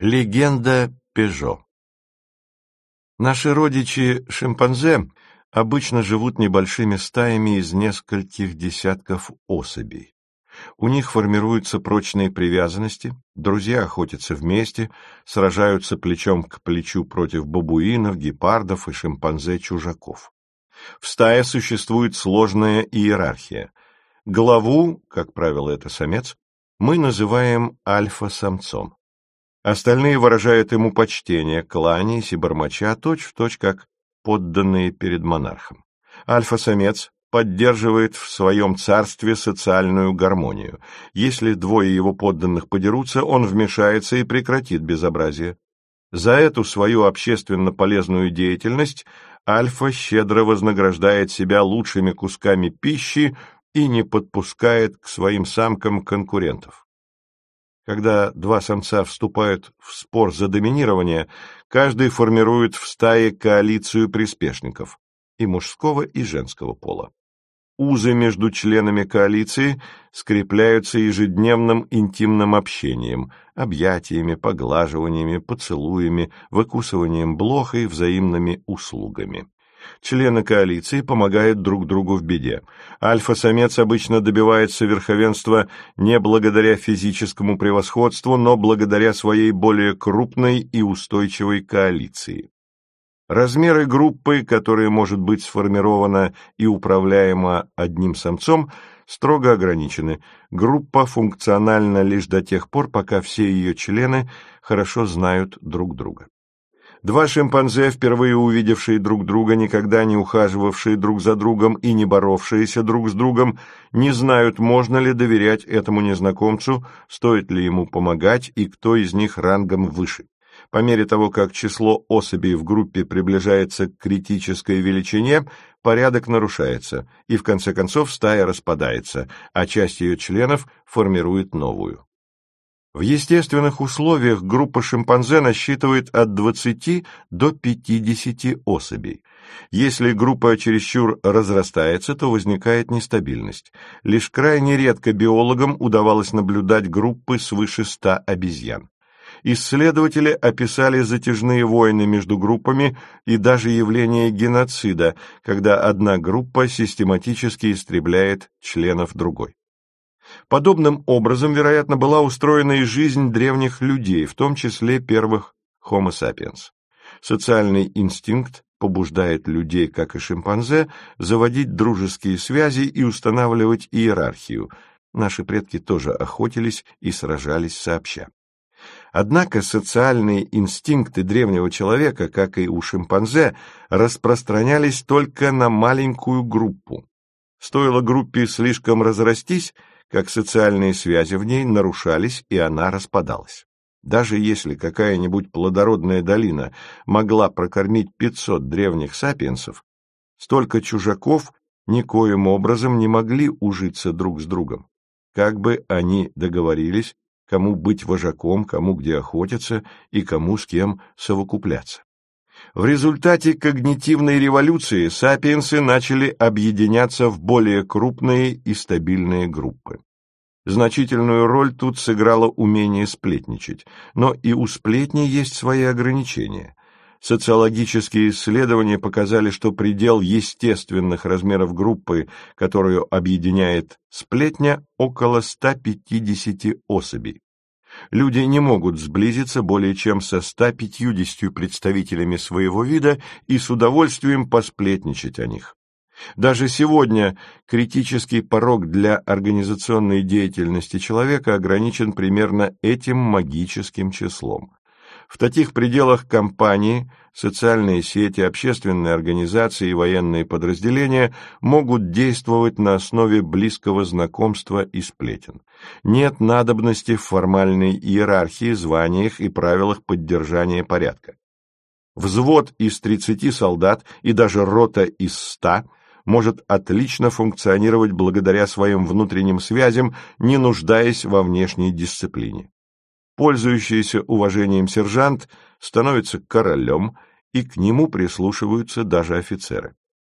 Легенда Пежо Наши родичи шимпанзе обычно живут небольшими стаями из нескольких десятков особей. У них формируются прочные привязанности, друзья охотятся вместе, сражаются плечом к плечу против бабуинов, гепардов и шимпанзе-чужаков. В стае существует сложная иерархия. Главу, как правило, это самец, мы называем альфа-самцом. Остальные выражают ему почтение, кланяясь и бормоча точь-в-точь, как подданные перед монархом. Альфа-самец поддерживает в своем царстве социальную гармонию. Если двое его подданных подерутся, он вмешается и прекратит безобразие. За эту свою общественно полезную деятельность Альфа щедро вознаграждает себя лучшими кусками пищи и не подпускает к своим самкам конкурентов. Когда два самца вступают в спор за доминирование, каждый формирует в стае коалицию приспешников и мужского, и женского пола. Узы между членами коалиции скрепляются ежедневным интимным общением, объятиями, поглаживаниями, поцелуями, выкусыванием блох и взаимными услугами. Члены коалиции помогают друг другу в беде. Альфа-самец обычно добивается верховенства не благодаря физическому превосходству, но благодаря своей более крупной и устойчивой коалиции. Размеры группы, которая может быть сформирована и управляема одним самцом, строго ограничены. Группа функциональна лишь до тех пор, пока все ее члены хорошо знают друг друга. Два шимпанзе, впервые увидевшие друг друга, никогда не ухаживавшие друг за другом и не боровшиеся друг с другом, не знают, можно ли доверять этому незнакомцу, стоит ли ему помогать и кто из них рангом выше. По мере того, как число особей в группе приближается к критической величине, порядок нарушается, и в конце концов стая распадается, а часть ее членов формирует новую. В естественных условиях группа шимпанзе насчитывает от 20 до 50 особей. Если группа чересчур разрастается, то возникает нестабильность. Лишь крайне редко биологам удавалось наблюдать группы свыше 100 обезьян. Исследователи описали затяжные войны между группами и даже явление геноцида, когда одна группа систематически истребляет членов другой. Подобным образом, вероятно, была устроена и жизнь древних людей, в том числе первых Homo sapiens. Социальный инстинкт побуждает людей, как и шимпанзе, заводить дружеские связи и устанавливать иерархию. Наши предки тоже охотились и сражались сообща. Однако социальные инстинкты древнего человека, как и у шимпанзе, распространялись только на маленькую группу. Стоило группе слишком разрастись, как социальные связи в ней нарушались, и она распадалась. Даже если какая-нибудь плодородная долина могла прокормить 500 древних сапиенсов, столько чужаков никоим образом не могли ужиться друг с другом. Как бы они договорились, кому быть вожаком, кому где охотиться и кому с кем совокупляться. В результате когнитивной революции сапиенсы начали объединяться в более крупные и стабильные группы. Значительную роль тут сыграло умение сплетничать, но и у сплетни есть свои ограничения. Социологические исследования показали, что предел естественных размеров группы, которую объединяет сплетня, около 150 особей люди не могут сблизиться более чем со 150 представителями своего вида и с удовольствием посплетничать о них. Даже сегодня критический порог для организационной деятельности человека ограничен примерно этим магическим числом. В таких пределах компании, социальные сети, общественные организации и военные подразделения могут действовать на основе близкого знакомства и сплетен. Нет надобности в формальной иерархии, званиях и правилах поддержания порядка. Взвод из 30 солдат и даже рота из 100 может отлично функционировать благодаря своим внутренним связям, не нуждаясь во внешней дисциплине. Пользующийся уважением сержант становится королем, и к нему прислушиваются даже офицеры.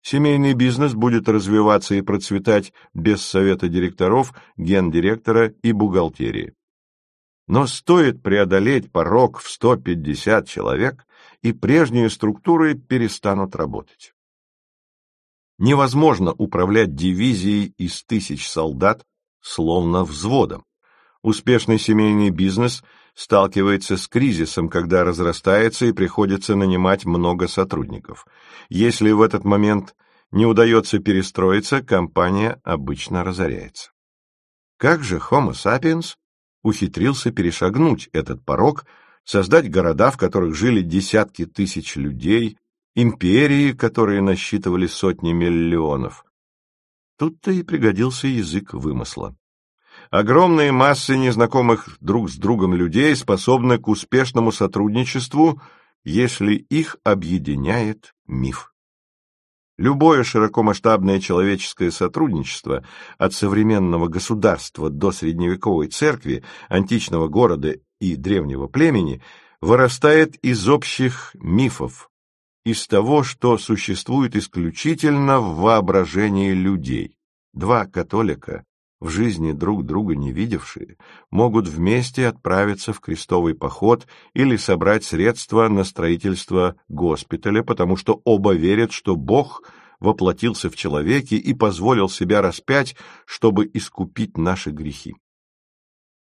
Семейный бизнес будет развиваться и процветать без совета директоров, гендиректора и бухгалтерии. Но стоит преодолеть порог в 150 человек, и прежние структуры перестанут работать. Невозможно управлять дивизией из тысяч солдат, словно взводом. Успешный семейный бизнес сталкивается с кризисом, когда разрастается и приходится нанимать много сотрудников. Если в этот момент не удается перестроиться, компания обычно разоряется. Как же Homo sapiens ухитрился перешагнуть этот порог, создать города, в которых жили десятки тысяч людей, империи, которые насчитывали сотни миллионов. Тут-то и пригодился язык вымысла. Огромные массы незнакомых друг с другом людей способны к успешному сотрудничеству, если их объединяет миф. Любое широкомасштабное человеческое сотрудничество от современного государства до средневековой церкви, античного города и древнего племени вырастает из общих мифов, из того, что существует исключительно в воображении людей. Два католика, в жизни друг друга не видевшие, могут вместе отправиться в крестовый поход или собрать средства на строительство госпиталя, потому что оба верят, что Бог воплотился в человеке и позволил себя распять, чтобы искупить наши грехи.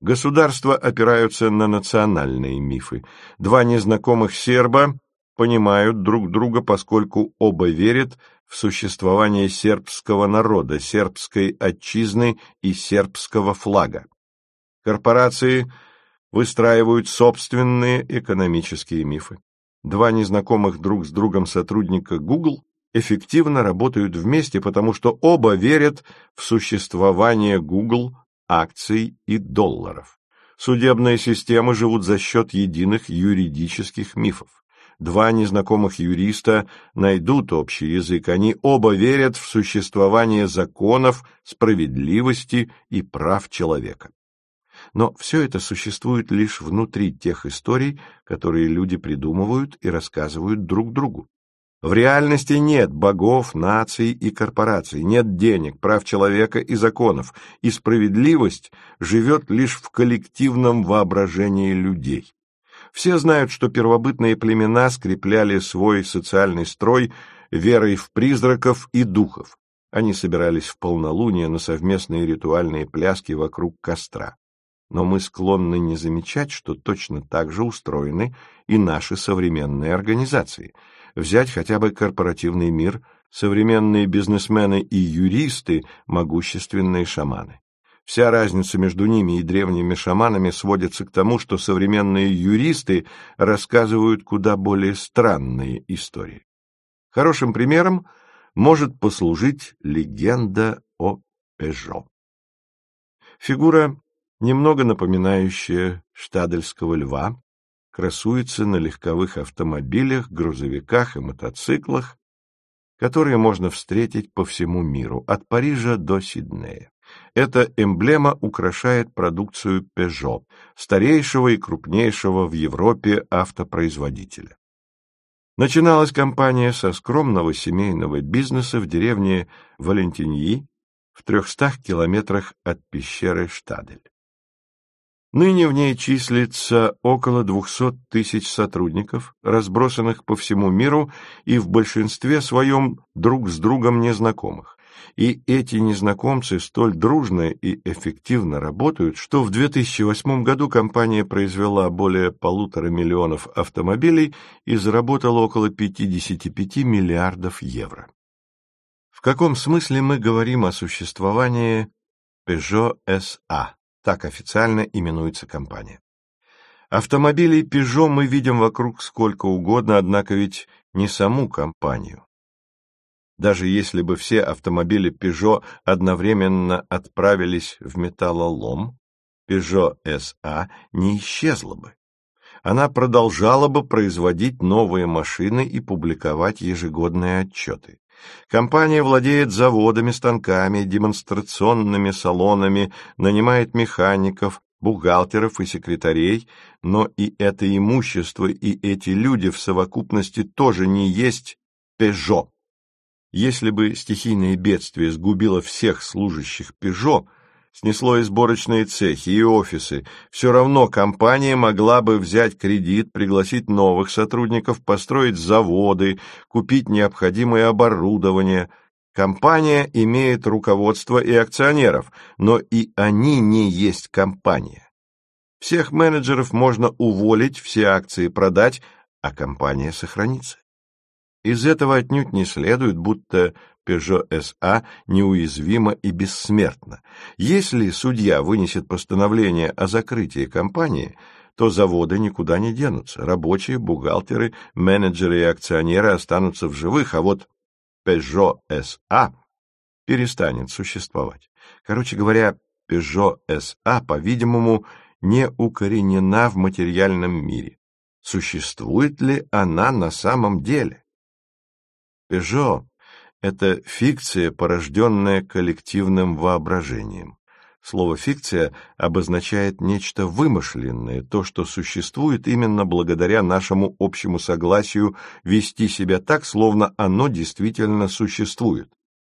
Государства опираются на национальные мифы. Два незнакомых серба понимают друг друга, поскольку оба верят в существование сербского народа, сербской отчизны и сербского флага. Корпорации выстраивают собственные экономические мифы. Два незнакомых друг с другом сотрудника Google эффективно работают вместе, потому что оба верят в существование Google, акций и долларов. Судебные системы живут за счет единых юридических мифов два незнакомых юриста найдут общий язык. Они оба верят в существование законов, справедливости и прав человека. Но все это существует лишь внутри тех историй, которые люди придумывают и рассказывают друг другу. В реальности нет богов, наций и корпораций, нет денег, прав человека и законов, и справедливость живет лишь в коллективном воображении людей. Все знают, что первобытные племена скрепляли свой социальный строй верой в призраков и духов. Они собирались в полнолуние на совместные ритуальные пляски вокруг костра. Но мы склонны не замечать, что точно так же устроены и наши современные организации. Взять хотя бы корпоративный мир, современные бизнесмены и юристы, могущественные шаманы. Вся разница между ними и древними шаманами сводится к тому, что современные юристы рассказывают куда более странные истории. Хорошим примером может послужить легенда о Пежо. Фигура, немного напоминающая штадельского льва, красуется на легковых автомобилях, грузовиках и мотоциклах, которые можно встретить по всему миру, от Парижа до Сиднея. Эта эмблема украшает продукцию Peugeot, старейшего и крупнейшего в Европе автопроизводителя. Начиналась компания со скромного семейного бизнеса в деревне Валентиньи в 300 километрах от пещеры Штадель. Ныне в ней числится около 200 тысяч сотрудников, разбросанных по всему миру и в большинстве своем друг с другом незнакомых. И эти незнакомцы столь дружно и эффективно работают, что в 2008 году компания произвела более полутора миллионов автомобилей и заработала около 55 миллиардов евро. В каком смысле мы говорим о существовании Peugeot SA? Так официально именуется компания. Автомобилей Peugeot мы видим вокруг сколько угодно, однако ведь не саму компанию. Даже если бы все автомобили Peugeot одновременно отправились в металлолом, Peugeot SA не исчезла бы. Она продолжала бы производить новые машины и публиковать ежегодные отчеты. Компания владеет заводами, станками, демонстрационными салонами, нанимает механиков, бухгалтеров и секретарей, но и это имущество и эти люди в совокупности тоже не есть Peugeot. Если бы стихийное бедствие сгубило всех служащих Пежо, снесло и сборочные цехи, и офисы, все равно компания могла бы взять кредит, пригласить новых сотрудников, построить заводы, купить необходимое оборудование. Компания имеет руководство и акционеров, но и они не есть компания. Всех менеджеров можно уволить, все акции продать, а компания сохранится. Из этого отнюдь не следует, будто Peugeot SA неуязвима и бессмертна. Если судья вынесет постановление о закрытии компании, то заводы никуда не денутся. Рабочие, бухгалтеры, менеджеры и акционеры останутся в живых, а вот Peugeot SA перестанет существовать. Короче говоря, Peugeot SA, по-видимому, не укоренена в материальном мире. Существует ли она на самом деле? Пежо — это фикция, порожденная коллективным воображением. Слово «фикция» обозначает нечто вымышленное, то, что существует именно благодаря нашему общему согласию вести себя так, словно оно действительно существует.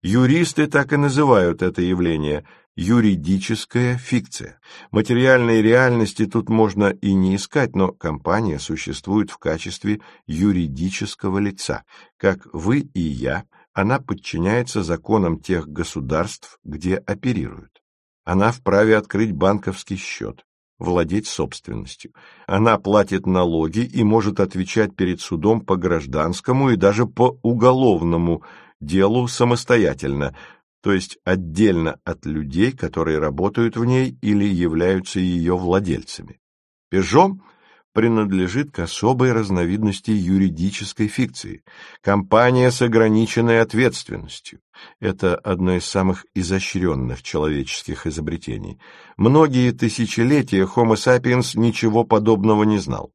Юристы так и называют это явление – юридическая фикция. Материальной реальности тут можно и не искать, но компания существует в качестве юридического лица. Как вы и я, она подчиняется законам тех государств, где оперирует. Она вправе открыть банковский счет, владеть собственностью. Она платит налоги и может отвечать перед судом по гражданскому и даже по уголовному делу самостоятельно, то есть отдельно от людей, которые работают в ней или являются ее владельцами. Пежо принадлежит к особой разновидности юридической фикции – компания с ограниченной ответственностью. Это одно из самых изощренных человеческих изобретений. Многие тысячелетия Homo sapiens ничего подобного не знал.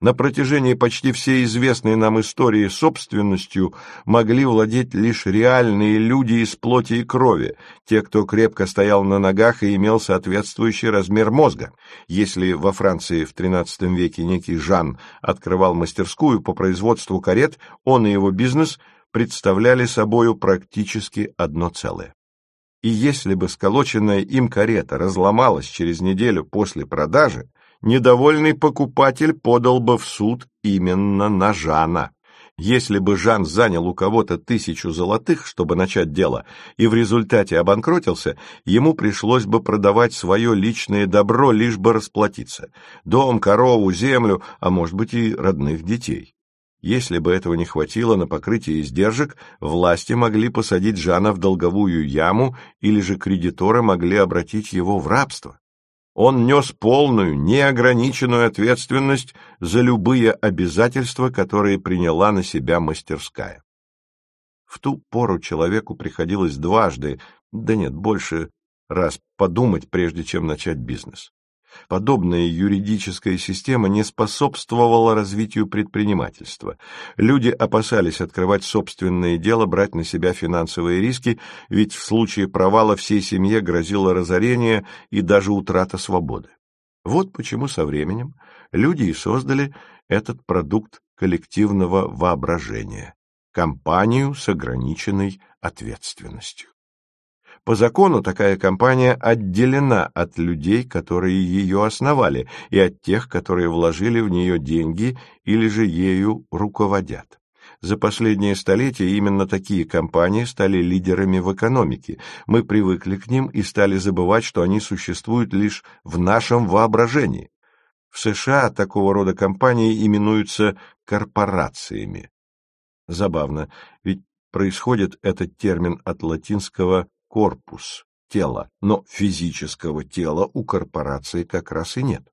На протяжении почти всей известной нам истории собственностью могли владеть лишь реальные люди из плоти и крови, те, кто крепко стоял на ногах и имел соответствующий размер мозга. Если во Франции в XIII веке некий Жан открывал мастерскую по производству карет, он и его бизнес представляли собою практически одно целое. И если бы сколоченная им карета разломалась через неделю после продажи, недовольный покупатель подал бы в суд именно на Жана. Если бы Жан занял у кого-то тысячу золотых, чтобы начать дело, и в результате обанкротился, ему пришлось бы продавать свое личное добро, лишь бы расплатиться. Дом, корову, землю, а может быть и родных детей. Если бы этого не хватило на покрытие издержек, власти могли посадить Жана в долговую яму или же кредиторы могли обратить его в рабство он нес полную, неограниченную ответственность за любые обязательства, которые приняла на себя мастерская. В ту пору человеку приходилось дважды, да нет, больше раз подумать, прежде чем начать бизнес. Подобная юридическая система не способствовала развитию предпринимательства. Люди опасались открывать собственное дело, брать на себя финансовые риски, ведь в случае провала всей семье грозило разорение и даже утрата свободы. Вот почему со временем люди и создали этот продукт коллективного воображения – компанию с ограниченной ответственностью. По закону такая компания отделена от людей, которые ее основали, и от тех, которые вложили в нее деньги или же ею руководят. За последние столетия именно такие компании стали лидерами в экономике. Мы привыкли к ним и стали забывать, что они существуют лишь в нашем воображении. В США такого рода компании именуются корпорациями. Забавно, ведь происходит этот термин от латинского корпус, тело, но физического тела у корпорации как раз и нет.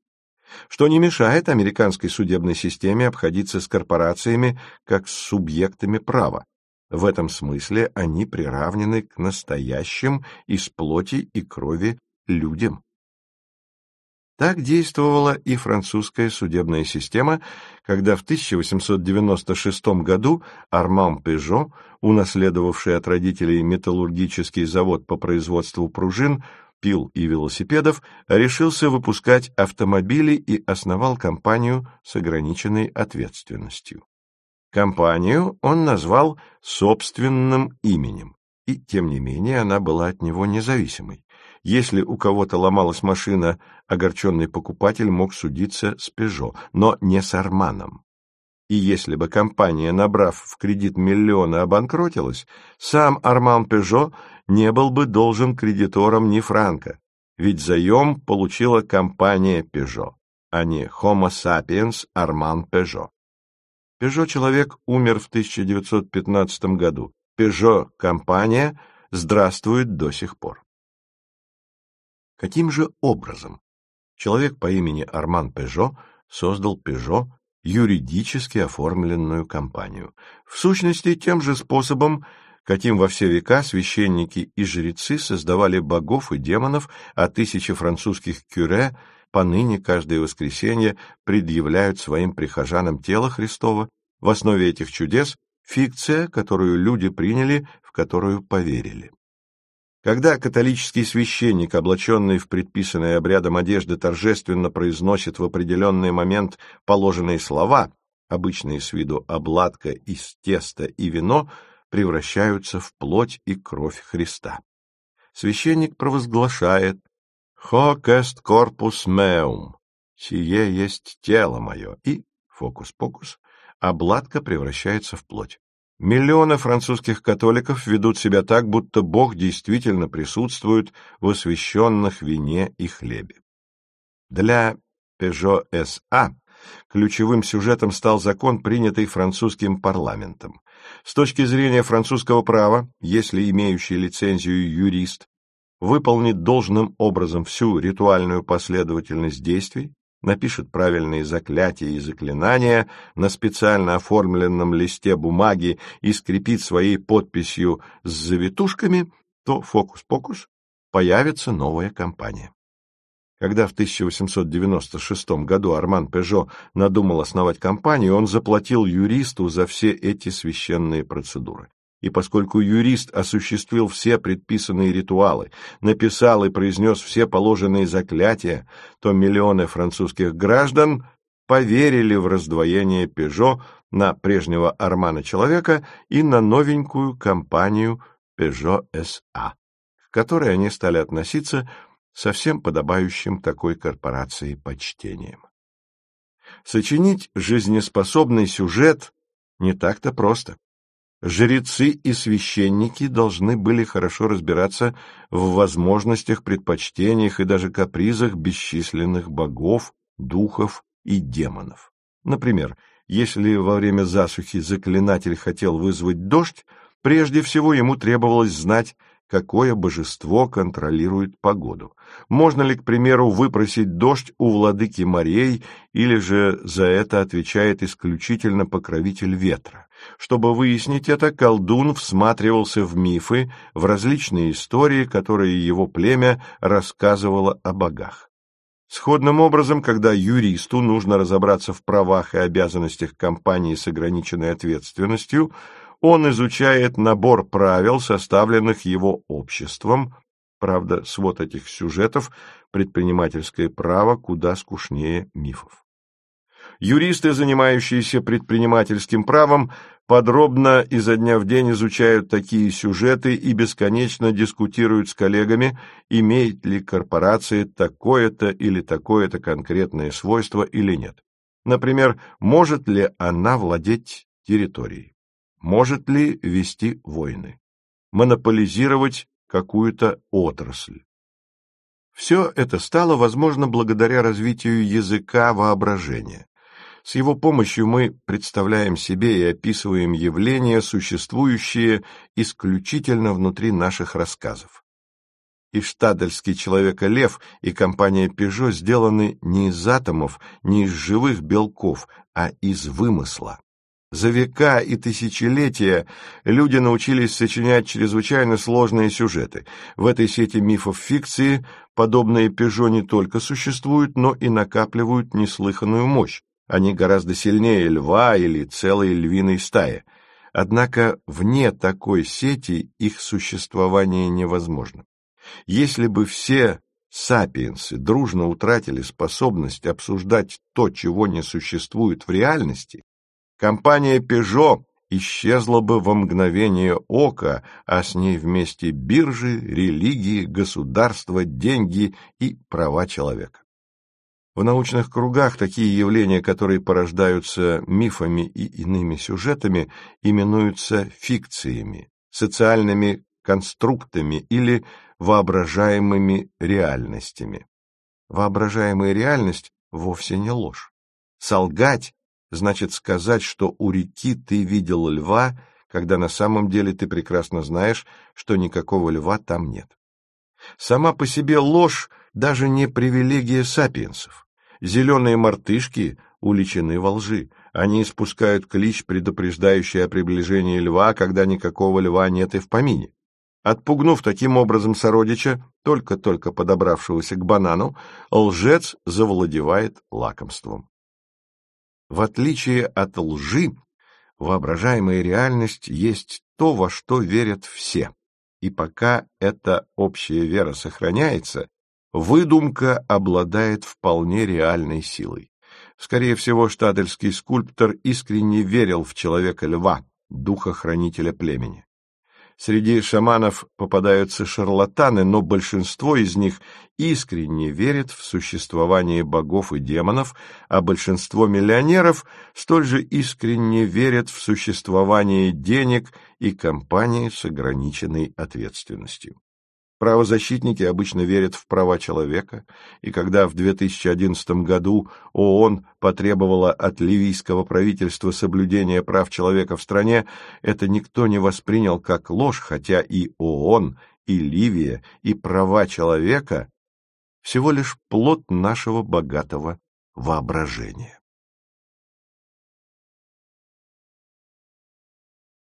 Что не мешает американской судебной системе обходиться с корпорациями как с субъектами права. В этом смысле они приравнены к настоящим из плоти и крови людям. Так действовала и французская судебная система, когда в 1896 году Арман Пежо, унаследовавший от родителей металлургический завод по производству пружин, пил и велосипедов, решился выпускать автомобили и основал компанию с ограниченной ответственностью. Компанию он назвал собственным именем, и, тем не менее, она была от него независимой. Если у кого-то ломалась машина, огорченный покупатель мог судиться с Пежо, но не с Арманом. И если бы компания, набрав в кредит миллионы, обанкротилась, сам Арман Пежо не был бы должен кредиторам ни франка, ведь заем получила компания Пежо, а не Homo sapiens Арман Пежо. Пежо-человек умер в 1915 году. Пежо-компания здравствует до сих пор. Каким же образом человек по имени Арман Пежо создал Пежо юридически оформленную компанию? В сущности, тем же способом, каким во все века священники и жрецы создавали богов и демонов, а тысячи французских кюре поныне каждое воскресенье предъявляют своим прихожанам тело Христова, в основе этих чудес фикция, которую люди приняли, в которую поверили. Когда католический священник, облаченный в предписанные обрядом одежды, торжественно произносит в определенный момент положенные слова, обычные с виду обладка из теста и вино, превращаются в плоть и кровь Христа. Священник провозглашает «Hoc est corpus meum» — «Сие есть тело мое» и, фокус-покус, обладка превращается в плоть. Миллионы французских католиков ведут себя так, будто Бог действительно присутствует в освященных вине и хлебе. Для Peugeot SA ключевым сюжетом стал закон, принятый французским парламентом. С точки зрения французского права, если имеющий лицензию юрист выполнит должным образом всю ритуальную последовательность действий, напишет правильные заклятия и заклинания на специально оформленном листе бумаги и скрепит своей подписью с завитушками, то фокус-покус появится новая компания. Когда в 1896 году Арман Пежо надумал основать компанию, он заплатил юристу за все эти священные процедуры и поскольку юрист осуществил все предписанные ритуалы, написал и произнес все положенные заклятия, то миллионы французских граждан поверили в раздвоение Пежо на прежнего Армана Человека и на новенькую компанию Peugeot SA, к которой они стали относиться со всем подобающим такой корпорации почтением. Сочинить жизнеспособный сюжет не так-то просто. Жрецы и священники должны были хорошо разбираться в возможностях, предпочтениях и даже капризах бесчисленных богов, духов и демонов. Например, если во время засухи заклинатель хотел вызвать дождь, прежде всего ему требовалось знать, какое божество контролирует погоду. Можно ли, к примеру, выпросить дождь у владыки морей, или же за это отвечает исключительно покровитель ветра? Чтобы выяснить это, колдун всматривался в мифы, в различные истории, которые его племя рассказывало о богах. Сходным образом, когда юристу нужно разобраться в правах и обязанностях компании с ограниченной ответственностью, он изучает набор правил, составленных его обществом. Правда, свод этих сюжетов предпринимательское право куда скучнее мифов. Юристы, занимающиеся предпринимательским правом, подробно изо дня в день изучают такие сюжеты и бесконечно дискутируют с коллегами, имеет ли корпорация такое-то или такое-то конкретное свойство или нет. Например, может ли она владеть территорией? Может ли вести войны? Монополизировать какую-то отрасль? Все это стало возможно благодаря развитию языка воображения. С его помощью мы представляем себе и описываем явления, существующие исключительно внутри наших рассказов. И штадельский человека-лев и компания Пежо сделаны не из атомов, не из живых белков, а из вымысла. За века и тысячелетия люди научились сочинять чрезвычайно сложные сюжеты. В этой сети мифов фикции подобные пежо не только существуют, но и накапливают неслыханную мощь. Они гораздо сильнее льва или целой львиной стаи. Однако вне такой сети их существование невозможно. Если бы все сапиенсы дружно утратили способность обсуждать то, чего не существует в реальности, Компания Peugeot исчезла бы во мгновение ока, а с ней вместе биржи, религии, государства, деньги и права человека. В научных кругах такие явления, которые порождаются мифами и иными сюжетами, именуются фикциями, социальными конструктами или воображаемыми реальностями. Воображаемая реальность вовсе не ложь. Солгать значит сказать, что у реки ты видел льва, когда на самом деле ты прекрасно знаешь, что никакого льва там нет. Сама по себе ложь даже не привилегия сапиенсов. Зеленые мартышки уличены во лжи. Они испускают клич, предупреждающий о приближении льва, когда никакого льва нет и в помине. Отпугнув таким образом сородича, только-только подобравшегося к банану, лжец завладевает лакомством. В отличие от лжи, воображаемая реальность есть то, во что верят все. И пока эта общая вера сохраняется, выдумка обладает вполне реальной силой. Скорее всего, штадельский скульптор искренне верил в человека-льва, духа-хранителя племени. Среди шаманов попадаются шарлатаны, но большинство из них искренне верит в существование богов и демонов, а большинство миллионеров столь же искренне верят в существование денег и компаний с ограниченной ответственностью. Правозащитники обычно верят в права человека, и когда в 2011 году ООН потребовала от ливийского правительства соблюдения прав человека в стране, это никто не воспринял как ложь, хотя и ООН, и Ливия, и права человека всего лишь плод нашего богатого воображения.